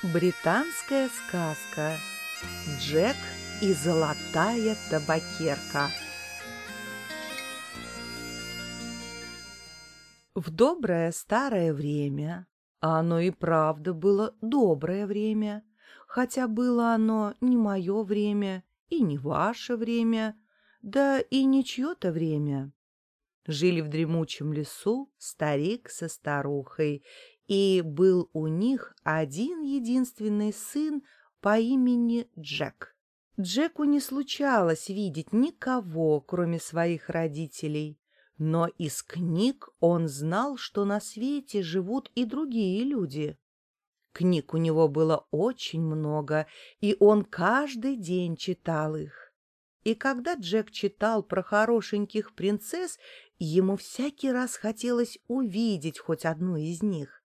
Британская сказка Джек и золотая табакерка В доброе старое время, а оно и правда было доброе время, хотя было оно не мое время и не ваше время, да и не чье-то время. Жили в дремучем лесу старик со старухой, и был у них один единственный сын по имени Джек. Джеку не случалось видеть никого, кроме своих родителей, но из книг он знал, что на свете живут и другие люди. Книг у него было очень много, и он каждый день читал их. И когда Джек читал про хорошеньких принцесс, ему всякий раз хотелось увидеть хоть одну из них.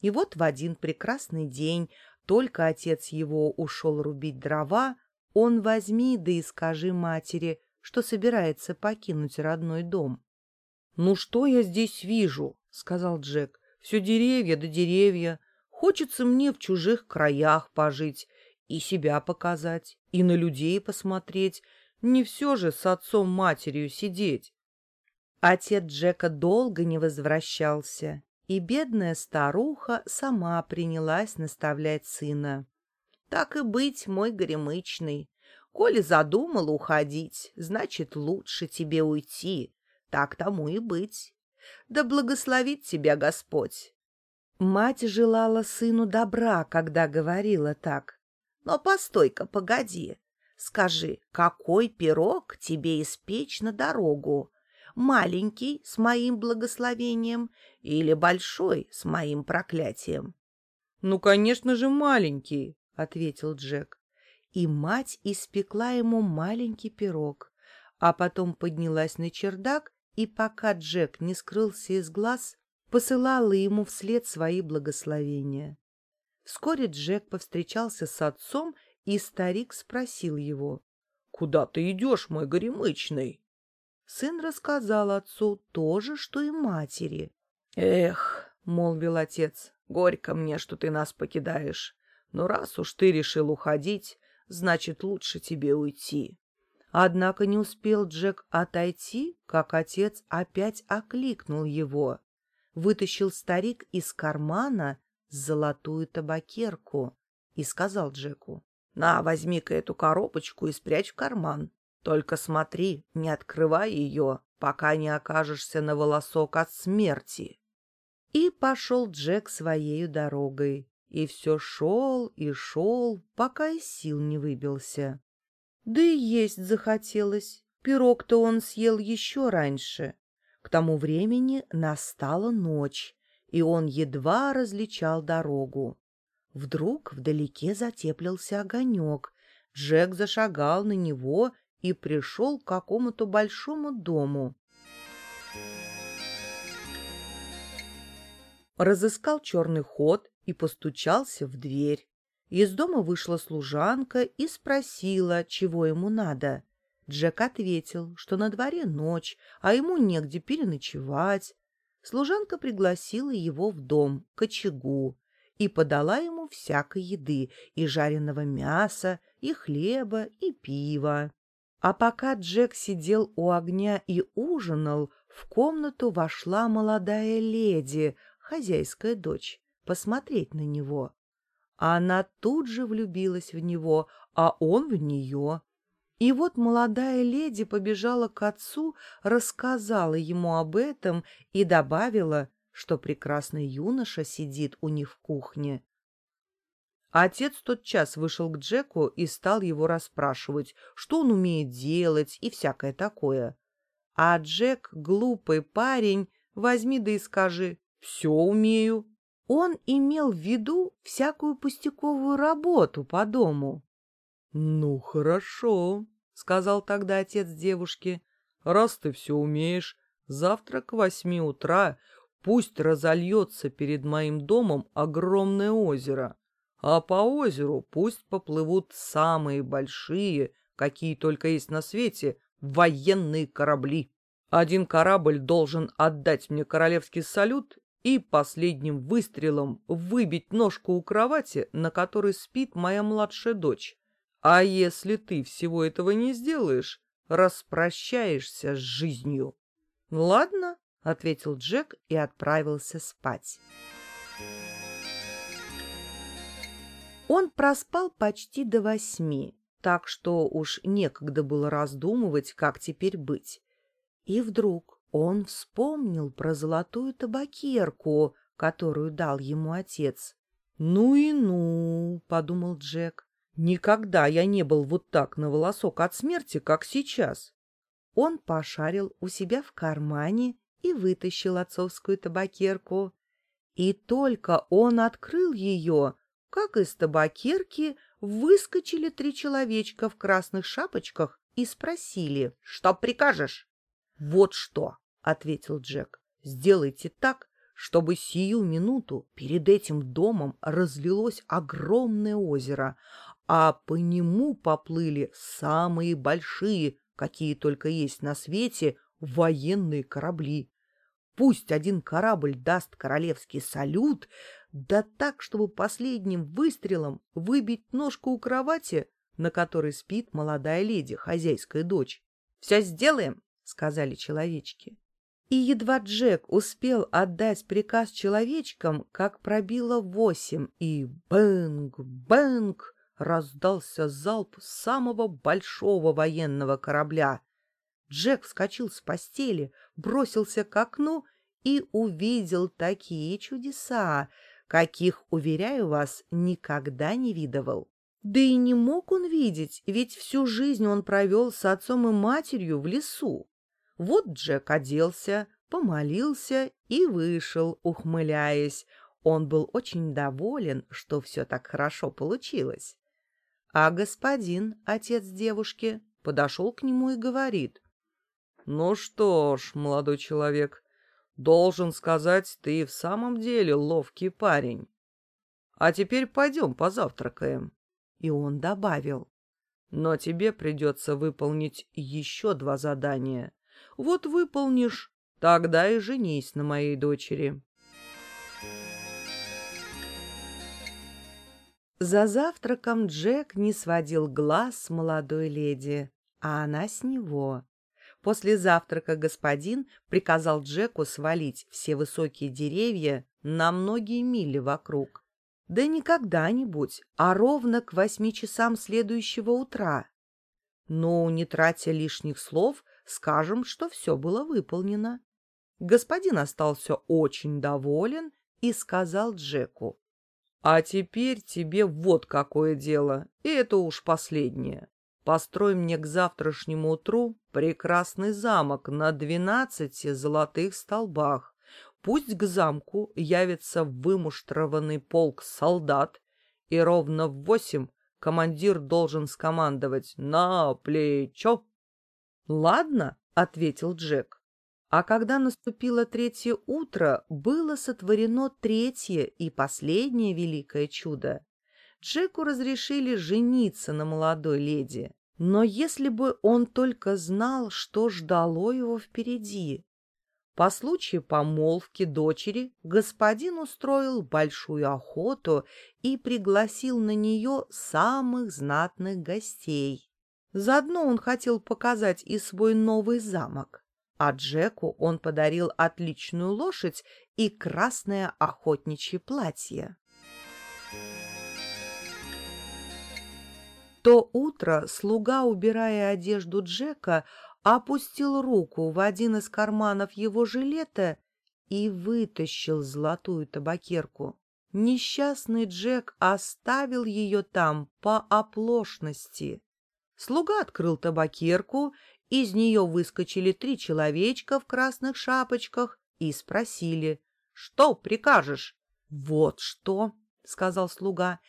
И вот в один прекрасный день, только отец его ушел рубить дрова, он возьми да и скажи матери, что собирается покинуть родной дом. — Ну что я здесь вижу? — сказал Джек. — Все деревья да деревья. Хочется мне в чужих краях пожить и себя показать, и на людей посмотреть. Не все же с отцом-матерью сидеть. Отец Джека долго не возвращался, и бедная старуха сама принялась наставлять сына. «Так и быть, мой горемычный. Коли задумал уходить, значит, лучше тебе уйти. Так тому и быть. Да благословит тебя Господь». Мать желала сыну добра, когда говорила так. «Но постой-ка, погоди. Скажи, какой пирог тебе испечь на дорогу? Маленький с моим благословением или большой с моим проклятием? — Ну, конечно же, маленький, — ответил Джек. И мать испекла ему маленький пирог, а потом поднялась на чердак и, пока Джек не скрылся из глаз, посылала ему вслед свои благословения. Вскоре Джек повстречался с отцом, и старик спросил его. — Куда ты идешь, мой горемычный? Сын рассказал отцу то же, что и матери. — Эх, — молвил отец, — горько мне, что ты нас покидаешь. Но раз уж ты решил уходить, значит, лучше тебе уйти. Однако не успел Джек отойти, как отец опять окликнул его. Вытащил старик из кармана золотую табакерку и сказал Джеку. — На, возьми-ка эту коробочку и спрячь в карман. Только смотри, не открывай ее, пока не окажешься на волосок от смерти. И пошел Джек своею дорогой, и все шел и шел, пока из сил не выбился. Да и есть захотелось, пирог-то он съел еще раньше. К тому времени настала ночь, и он едва различал дорогу. Вдруг вдалеке затеплился огонек. Джек зашагал на него и пришел к какому-то большому дому. Разыскал черный ход и постучался в дверь. Из дома вышла служанка и спросила, чего ему надо. Джек ответил, что на дворе ночь, а ему негде переночевать. Служанка пригласила его в дом, к очагу, и подала ему всякой еды, и жареного мяса, и хлеба, и пива. А пока Джек сидел у огня и ужинал, в комнату вошла молодая леди, хозяйская дочь, посмотреть на него. Она тут же влюбилась в него, а он в нее. И вот молодая леди побежала к отцу, рассказала ему об этом и добавила, что прекрасный юноша сидит у них в кухне. Отец тот час вышел к Джеку и стал его расспрашивать, что он умеет делать и всякое такое. А Джек, глупый парень, возьми да и скажи «все умею». Он имел в виду всякую пустяковую работу по дому. — Ну, хорошо, — сказал тогда отец девушки. — Раз ты все умеешь, завтра к восьми утра пусть разольется перед моим домом огромное озеро а по озеру пусть поплывут самые большие, какие только есть на свете, военные корабли. Один корабль должен отдать мне королевский салют и последним выстрелом выбить ножку у кровати, на которой спит моя младшая дочь. А если ты всего этого не сделаешь, распрощаешься с жизнью. — Ладно, — ответил Джек и отправился спать. Он проспал почти до восьми, так что уж некогда было раздумывать, как теперь быть. И вдруг он вспомнил про золотую табакерку, которую дал ему отец. «Ну и ну», — подумал Джек, — «никогда я не был вот так на волосок от смерти, как сейчас». Он пошарил у себя в кармане и вытащил отцовскую табакерку. И только он открыл ее, как из табакерки выскочили три человечка в красных шапочках и спросили, что прикажешь. «Вот что», — ответил Джек, — «сделайте так, чтобы сию минуту перед этим домом разлилось огромное озеро, а по нему поплыли самые большие, какие только есть на свете, военные корабли. Пусть один корабль даст королевский салют, да так, чтобы последним выстрелом выбить ножку у кровати, на которой спит молодая леди, хозяйская дочь. «Все сделаем», — сказали человечки. И едва Джек успел отдать приказ человечкам, как пробило восемь, и bang-bang раздался залп самого большого военного корабля. Джек вскочил с постели, бросился к окну и увидел такие чудеса, каких, уверяю вас, никогда не видывал. Да и не мог он видеть, ведь всю жизнь он провел с отцом и матерью в лесу. Вот Джек оделся, помолился и вышел, ухмыляясь. Он был очень доволен, что все так хорошо получилось. А господин, отец девушки, подошел к нему и говорит. — Ну что ж, молодой человек, Должен сказать, ты в самом деле ловкий парень. А теперь пойдем позавтракаем. И он добавил. Но тебе придется выполнить еще два задания. Вот выполнишь, тогда и женись на моей дочери. За завтраком Джек не сводил глаз с молодой леди, а она с него. После завтрака господин приказал Джеку свалить все высокие деревья на многие мили вокруг. Да не когда-нибудь, а ровно к восьми часам следующего утра. Но, не тратя лишних слов, скажем, что все было выполнено. Господин остался очень доволен и сказал Джеку. — А теперь тебе вот какое дело, и это уж последнее. Построй мне к завтрашнему утру прекрасный замок на двенадцати золотых столбах. Пусть к замку явится вымуштрованный полк солдат, и ровно в восемь командир должен скомандовать «На плечо!» «Ладно», — ответил Джек. А когда наступило третье утро, было сотворено третье и последнее великое чудо. Джеку разрешили жениться на молодой леди. Но если бы он только знал, что ждало его впереди. По случаю помолвки дочери господин устроил большую охоту и пригласил на нее самых знатных гостей. Заодно он хотел показать и свой новый замок. А Джеку он подарил отличную лошадь и красное охотничье платье. То утро слуга, убирая одежду Джека, опустил руку в один из карманов его жилета и вытащил золотую табакерку. Несчастный Джек оставил ее там по оплошности. Слуга открыл табакерку, из нее выскочили три человечка в красных шапочках и спросили, «Что прикажешь?» «Вот что», — сказал слуга,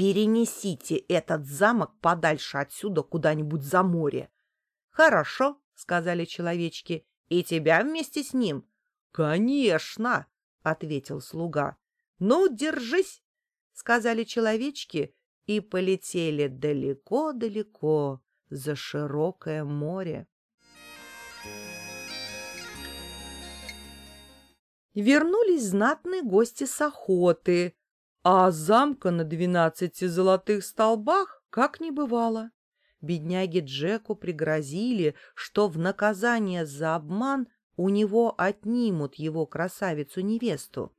Перенесите этот замок подальше отсюда куда-нибудь за море. — Хорошо, — сказали человечки, — и тебя вместе с ним. — Конечно, — ответил слуга. — Ну, держись, — сказали человечки и полетели далеко-далеко за широкое море. Вернулись знатные гости с охоты, а замка на двенадцати золотых столбах как не бывало. Бедняге Джеку пригрозили, что в наказание за обман у него отнимут его красавицу-невесту.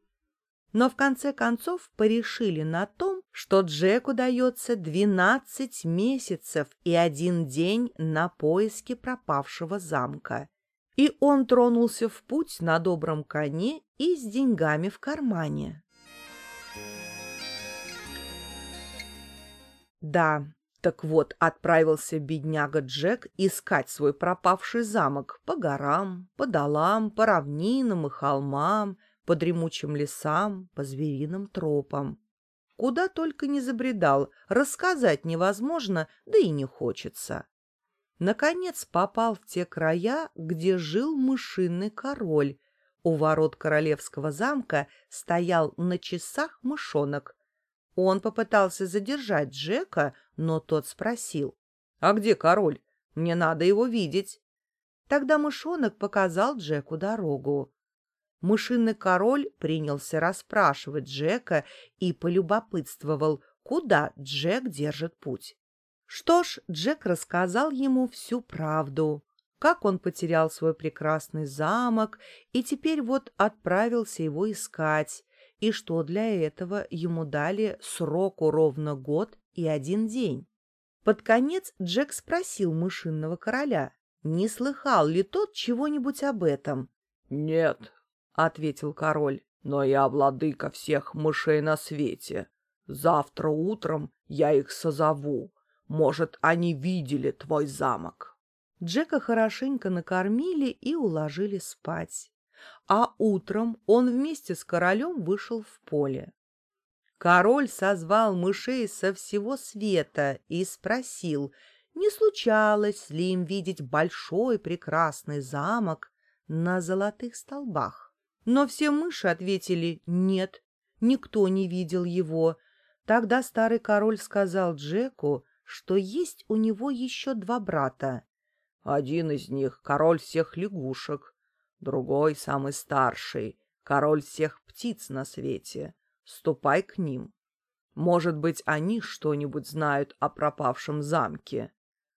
Но в конце концов порешили на том, что Джеку дается двенадцать месяцев и один день на поиски пропавшего замка. И он тронулся в путь на добром коне и с деньгами в кармане. Да, так вот, отправился бедняга Джек искать свой пропавший замок по горам, по долам, по равнинам и холмам, по дремучим лесам, по звериным тропам. Куда только не забредал, рассказать невозможно, да и не хочется. Наконец попал в те края, где жил мышиный король. У ворот королевского замка стоял на часах мышонок, он попытался задержать Джека, но тот спросил. «А где король? Мне надо его видеть». Тогда мышонок показал Джеку дорогу. Мышиный король принялся расспрашивать Джека и полюбопытствовал, куда Джек держит путь. Что ж, Джек рассказал ему всю правду, как он потерял свой прекрасный замок и теперь вот отправился его искать, и что для этого ему дали сроку ровно год и один день. Под конец Джек спросил мышинного короля, не слыхал ли тот чего-нибудь об этом. — Нет, — ответил король, — но я владыка всех мышей на свете. Завтра утром я их созову. Может, они видели твой замок. Джека хорошенько накормили и уложили спать а утром он вместе с королем вышел в поле. Король созвал мышей со всего света и спросил, не случалось ли им видеть большой прекрасный замок на золотых столбах. Но все мыши ответили «нет», никто не видел его. Тогда старый король сказал Джеку, что есть у него еще два брата. Один из них — король всех лягушек, Другой, самый старший, король всех птиц на свете. Ступай к ним. Может быть, они что-нибудь знают о пропавшем замке.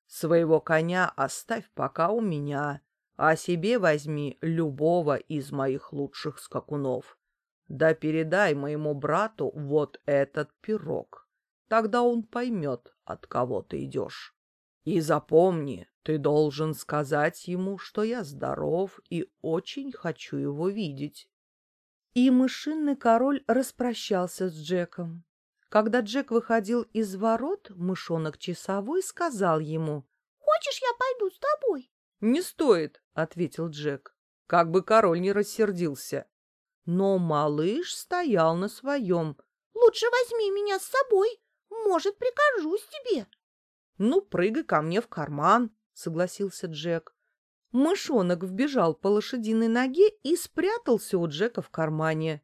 Своего коня оставь пока у меня, а себе возьми любого из моих лучших скакунов. Да передай моему брату вот этот пирог. Тогда он поймет, от кого ты идешь. И запомни, ты должен сказать ему, что я здоров и очень хочу его видеть. И мышиный король распрощался с Джеком. Когда Джек выходил из ворот, мышонок часовой сказал ему, «Хочешь, я пойду с тобой?» «Не стоит», — ответил Джек, как бы король не рассердился. Но малыш стоял на своем. «Лучше возьми меня с собой, может, прикажусь тебе». «Ну, прыгай ко мне в карман», — согласился Джек. Мышонок вбежал по лошадиной ноге и спрятался у Джека в кармане.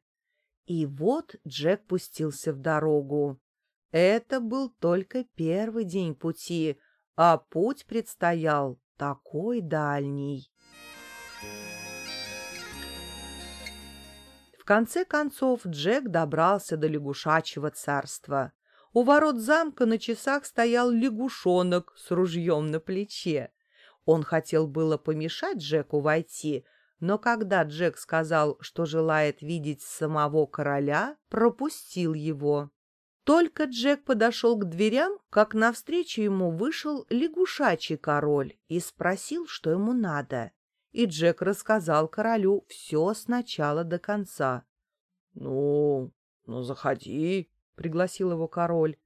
И вот Джек пустился в дорогу. Это был только первый день пути, а путь предстоял такой дальний. В конце концов Джек добрался до лягушачьего царства. У ворот замка на часах стоял лягушонок с ружьем на плече. Он хотел было помешать Джеку войти, но когда Джек сказал, что желает видеть самого короля, пропустил его. Только Джек подошел к дверям, как навстречу ему вышел лягушачий король и спросил, что ему надо. И Джек рассказал королю все с начала до конца. — Ну, ну заходи, пригласил его король.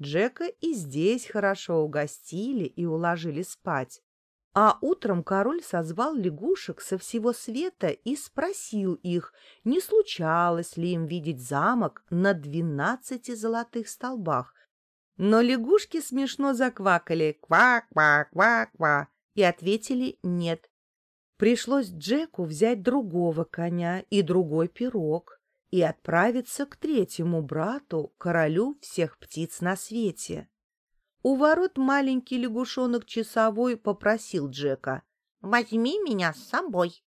Джека и здесь хорошо угостили и уложили спать. А утром король созвал лягушек со всего света и спросил их, не случалось ли им видеть замок на двенадцати золотых столбах. Но лягушки смешно заквакали «ква-ква-ква-ква» и ответили «нет». Пришлось Джеку взять другого коня и другой пирог и отправиться к третьему брату, королю всех птиц на свете. У ворот маленький лягушонок часовой попросил Джека. «Возьми меня с собой».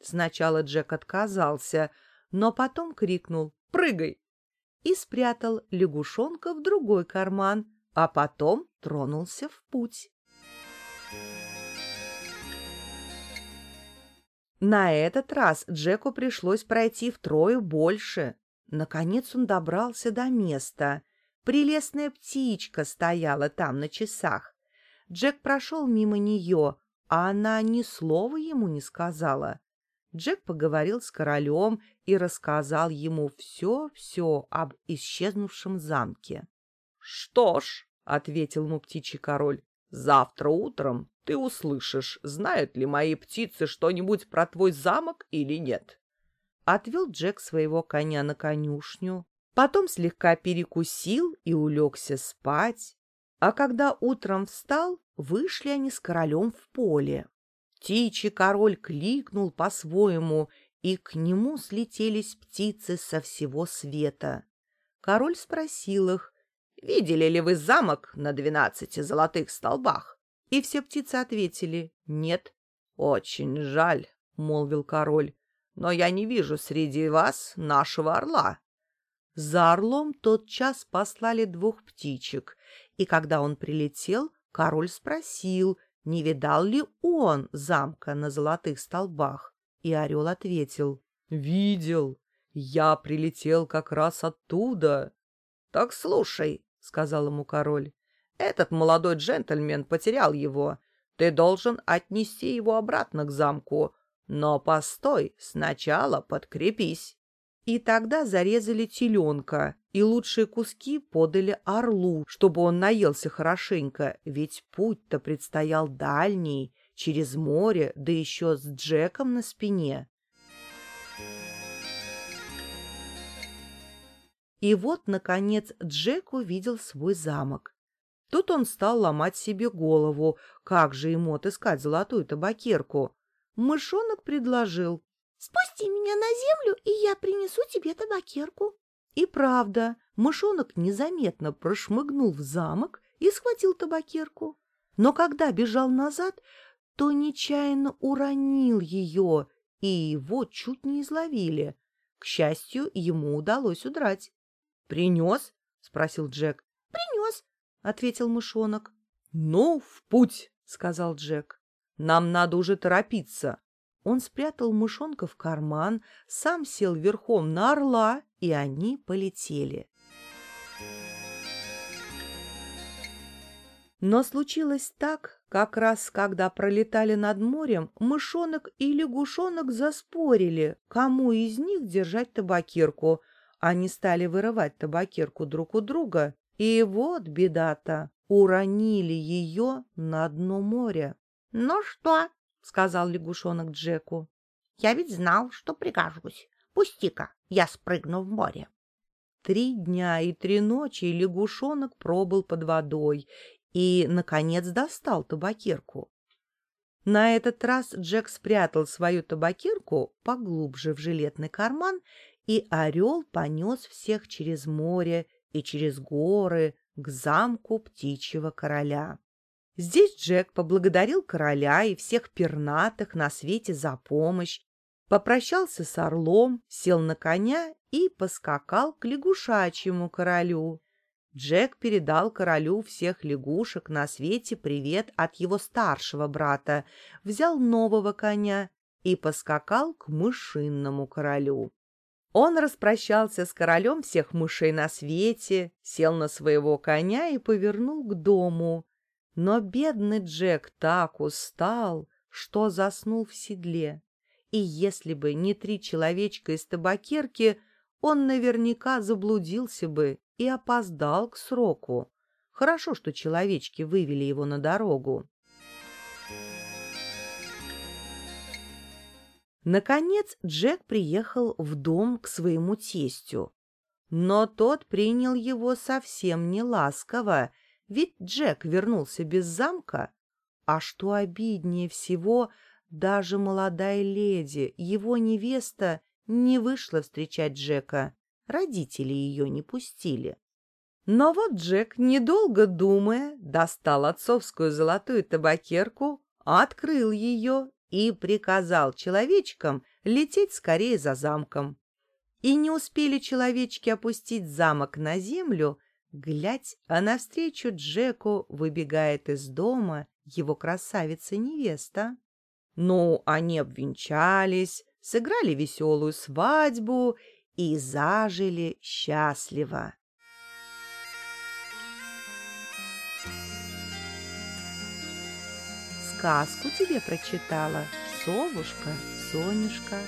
Сначала Джек отказался, но потом крикнул «Прыгай!» и спрятал лягушонка в другой карман, а потом тронулся в путь. На этот раз Джеку пришлось пройти втрое больше. Наконец он добрался до места. Прелестная птичка стояла там на часах. Джек прошел мимо нее, а она ни слова ему не сказала. Джек поговорил с королем и рассказал ему все-все об исчезнувшем замке. — Что ж, — ответил ему птичий король, — завтра утром ты услышишь, знают ли мои птицы что-нибудь про твой замок или нет. Отвел Джек своего коня на конюшню, потом слегка перекусил и улегся спать. А когда утром встал, вышли они с королем в поле. Птичий король кликнул по-своему, и к нему слетелись птицы со всего света. Король спросил их, «Видели ли вы замок на двенадцати золотых столбах?» И все птицы ответили «нет». «Очень жаль», — молвил король, «но я не вижу среди вас нашего орла». За орлом тотчас послали двух птичек, и когда он прилетел, король спросил, не видал ли он замка на золотых столбах, и орел ответил «Видел, я прилетел как раз оттуда». «Так слушай», — сказал ему король, этот молодой джентльмен потерял его. Ты должен отнести его обратно к замку. Но постой, сначала подкрепись. И тогда зарезали теленка, и лучшие куски подали орлу, чтобы он наелся хорошенько, ведь путь-то предстоял дальний, через море, да еще с Джеком на спине. И вот, наконец, Джек увидел свой замок. Тут он стал ломать себе голову, как же ему отыскать золотую табакерку. Мышонок предложил. — Спусти меня на землю, и я принесу тебе табакерку. И правда, мышонок незаметно прошмыгнул в замок и схватил табакерку. Но когда бежал назад, то нечаянно уронил ее, и его чуть не изловили. К счастью, ему удалось удрать. «Принес?» — спросил Джек. «Принес», ответил мышонок. Ну, в путь, сказал Джек. Нам надо уже торопиться. Он спрятал мышонка в карман, сам сел верхом на орла, и они полетели. Но случилось так, как раз когда пролетали над морем, мышонок и лягушонок заспорили, кому из них держать табакерку. Они стали вырывать табакерку друг у друга, и вот беда-то, уронили ее на дно моря. — Ну что? — сказал лягушонок Джеку. — Я ведь знал, что прикажусь. Пусти-ка, я спрыгну в море. Три дня и три ночи лягушонок пробыл под водой и, наконец, достал табакерку. На этот раз Джек спрятал свою табакерку поглубже в жилетный карман, и орел понес всех через море и через горы к замку птичьего короля. Здесь Джек поблагодарил короля и всех пернатых на свете за помощь, попрощался с орлом, сел на коня и поскакал к лягушачьему королю. Джек передал королю всех лягушек на свете привет от его старшего брата, взял нового коня и поскакал к мышинному королю. Он распрощался с королем всех мышей на свете, сел на своего коня и повернул к дому. Но бедный Джек так устал, что заснул в седле. И если бы не три человечка из табакерки, он наверняка заблудился бы и опоздал к сроку. Хорошо, что человечки вывели его на дорогу. Наконец Джек приехал в дом к своему тестю. Но тот принял его совсем не ласково, ведь Джек вернулся без замка. А что обиднее всего, даже молодая леди, его невеста, не вышла встречать Джека. Родители ее не пустили. Но вот Джек, недолго думая, достал отцовскую золотую табакерку, открыл ее и приказал человечкам лететь скорее за замком. И не успели человечки опустить замок на землю, глядь, а навстречу Джеку выбегает из дома его красавица-невеста. Ну, они обвенчались, сыграли веселую свадьбу и зажили счастливо. Сказку тебе прочитала совушка Сонюшка.